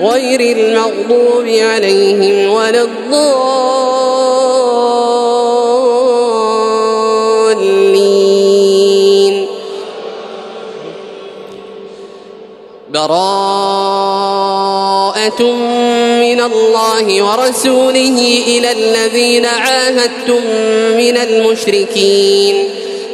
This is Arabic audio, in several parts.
غير المغضوب عليهم ولا الضالين. براءة من الله ورسوله إلى الذين عاهدتم من المشركين.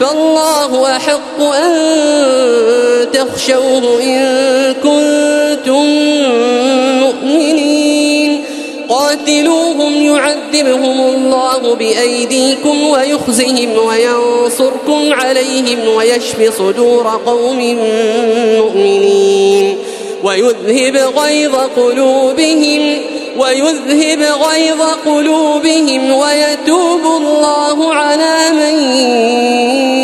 فالله أحق أن تخشوه إن كنتم مؤمنين. قاتلوهم يعذبهم الله بأيديكم ويخزهم وينصركم عليهم ويشف صدور قوم مؤمنين. ويذهب غيظ قلوبهم ويذهب غيظ قلوبهم ويتوب الله على من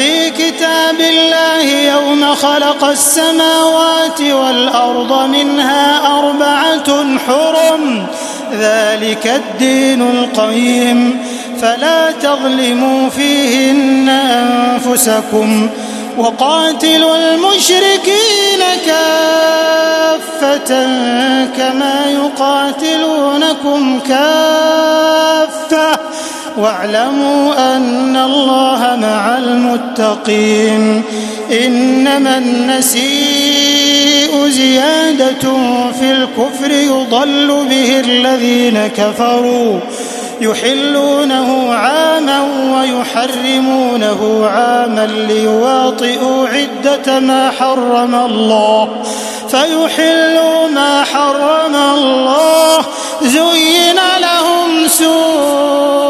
في كتاب الله يوم خلق السماوات والأرض منها أربعة حرم. ذلك الدين القيم. فلا تظلموا فيهن أنفسكم. وقاتلوا المشركين كافة كما يقاتلونكم كافة. واعلموا أن الله مع المتقين إنما النسيء زيادة في الكفر يضل به الذين كفروا يحلونه عاما ويحرمونه عاما ليواطئوا عدة ما حرم الله فيحلوا ما حرم الله زين لهم سوء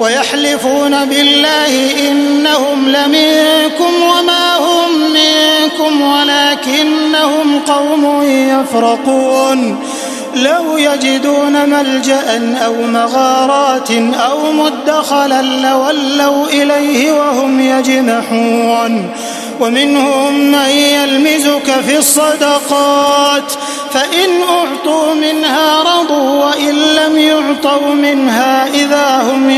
ويحلفون بالله إنهم لمنكم وما هم منكم ولكنهم قوم يفرقون لو يجدون ملجأ أو مغارات أو مدخلا لولوا إليه وهم يجمحون ومنهم من يلمزك في الصدقات فإن أعطوا منها رضوا وإن لم يعطوا منها هم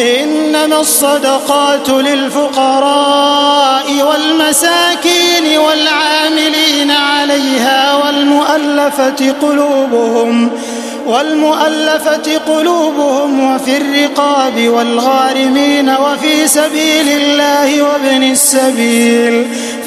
إنما الصدقات للفقراء والمساكين والعاملين عليها والمؤلفة قلوبهم والمؤلفة قلوبهم وفي الرقاب والغارمين وفي سبيل الله وابن السبيل.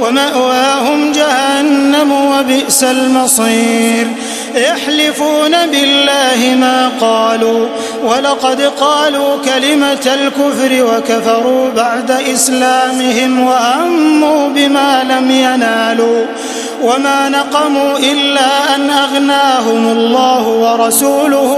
ومأواهم جهنم وبئس المصير. يحلفون بالله ما قالوا ولقد قالوا كلمة الكفر وكفروا بعد إسلامهم وأموا بما لم ينالوا. وما نقموا إلا أن أغناهم الله ورسوله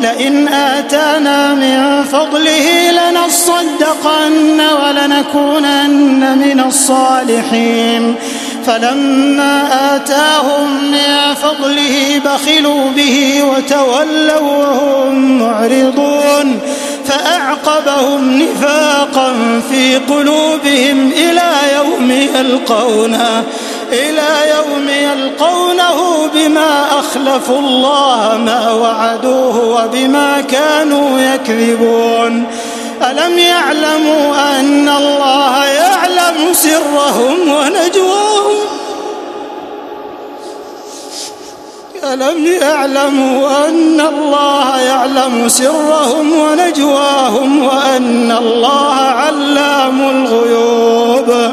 لئن آتانا من فضله لنصدقن ولنكونن من الصالحين. فلما آتاهم من فضله بخلوا به وتولوا وهم معرضون. فأعقبهم نفاقا في قلوبهم إلى يوم يلقونه. إلى يوم يلقونه بما أخلفوا الله ما وعدوه وبما كانوا يكذبون. ألم يعلموا أن الله يعلم سرهم ونجواهم؟ ألم يعلموا أن الله يعلم سرهم ونجواهم وأن الله علام الغيوب؟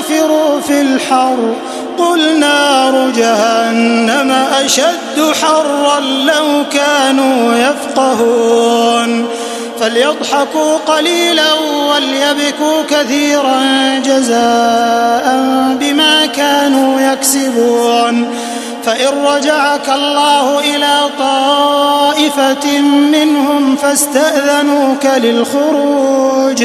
لا تنفروا في الحر. قل نار جهنم أشد حرا لو كانوا يفقهون. فليضحكوا قليلا وليبكوا كثيرا جزاء بما كانوا يكسبون. فإن رجعك الله إلى طائفة منهم فاستأذنوك للخروج فاستأذنوك للخروج.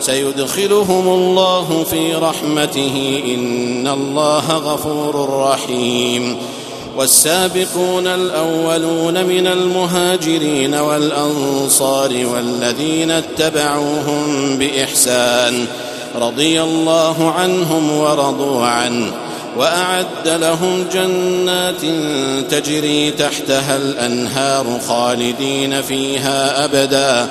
سيدخلهم الله في رحمته. إن الله غفور رحيم. والسابقون الأولون من المهاجرين والأنصار والذين اتبعوهم بإحسان رضي الله عنهم ورضوا عنه. وأعد لهم جنات تجري تحتها الأنهار خالدين فيها أبدا.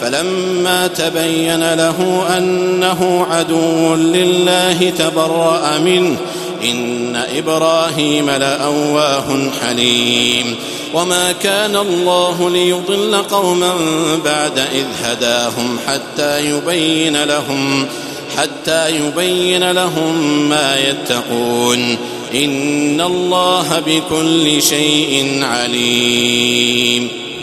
فلما تبين له أنه عدو لله تبرأ منه. إن إبراهيم لأواه حليم. وما كان الله ليضل قوما بعد إذ هداهم حتى يبين لهم حتى يبين لهم ما يتقون. إن الله بكل شيء عليم.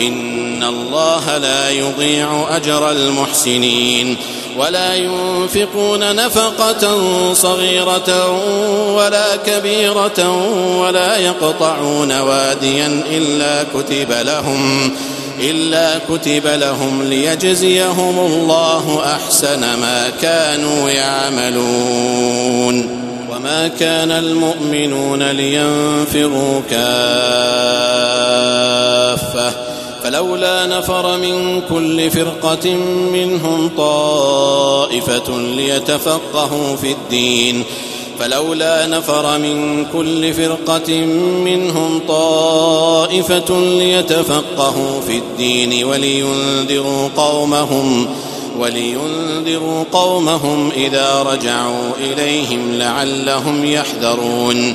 إن الله لا يضيع أجر المحسنين ولا ينفقون نفقة صغيرة ولا كبيرة ولا يقطعون واديا إلا كتب لهم إلا كتب لهم ليجزيهم الله أحسن ما كانوا يعملون وما كان المؤمنون لينفروا كافة فلولا نفر من كل فرقة منهم طائفة ليتفقهوا في الدين. فلولا نفر من كل فرقة منهم طائفة ليتفقهوا في الدين ولينذروا قومهم ولينذروا قومهم إذا رجعوا إليهم لعلهم يحذرون.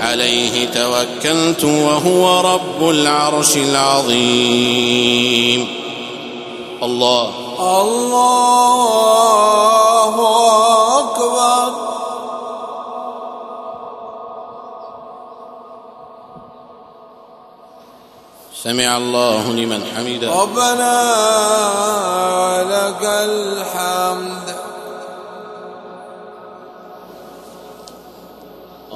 عليه توكلت وهو رب العرش العظيم. الله. الله أكبر. سمع الله لمن حمده. ربنا لك الحمد.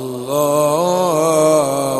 الله